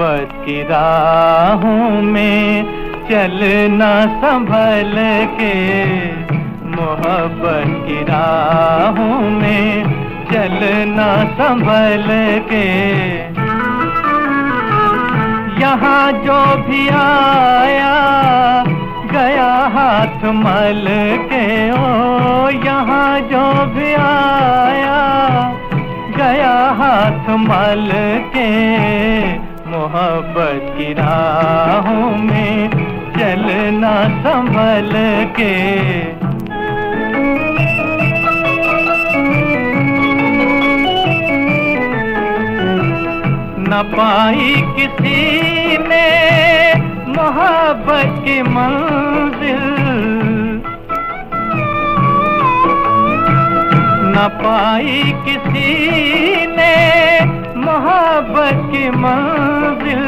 मोहब्बत की राहों में चलना संभल के। मोहब्बत की राहों में चलना संभल के। यहाँ जो भी आया, गया हाथ मल के। ओ, यहाँ जो भी आया, गया हाथ मल के। मोहब्बत की राहों में चलना संभल के। न पाई किसी ने मोहब्बत की मंजिल। न पाई किसी ने मोहब्बत की मंजिल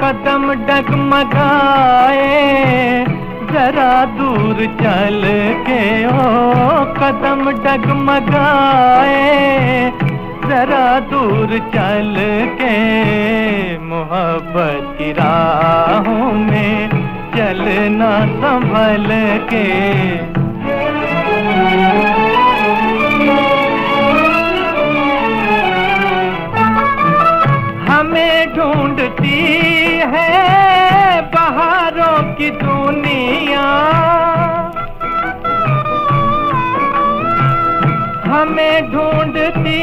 कदम डगमगाए। जरा दूर चल के ओ कदम डगमगाए। जरा दूर चल के मोहब्बत की राहों में चलना संभल के। हमें ढूंढती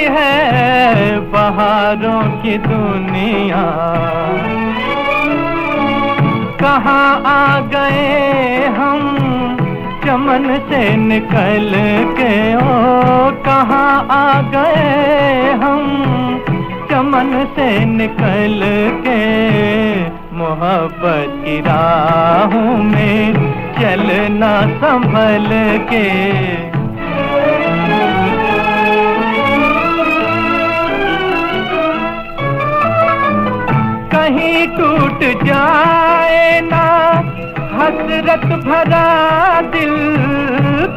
है बहारों की दुनिया। कहाँ आ गए हम चमन से निकल के? ओ, कहाँ आ गए हम चमन से निकल के? मोहब्बत की राहों में चलना संभल के। कहीं टूट जाए ना, हसरत भरा दिल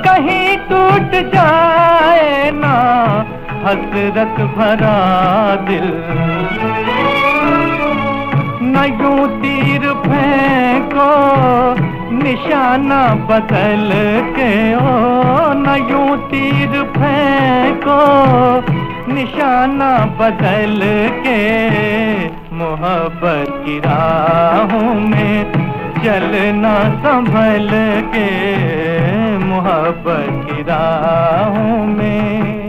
कहीं टूट जाए ना, हसरत भरा दिल। न यूँ तीर फेंको, निशाना बदल के ओ, न यूँ तीर फेंको निशाना बदल के मोहब्बत की राहों में चलना संभल के मोहब्बत की राहों में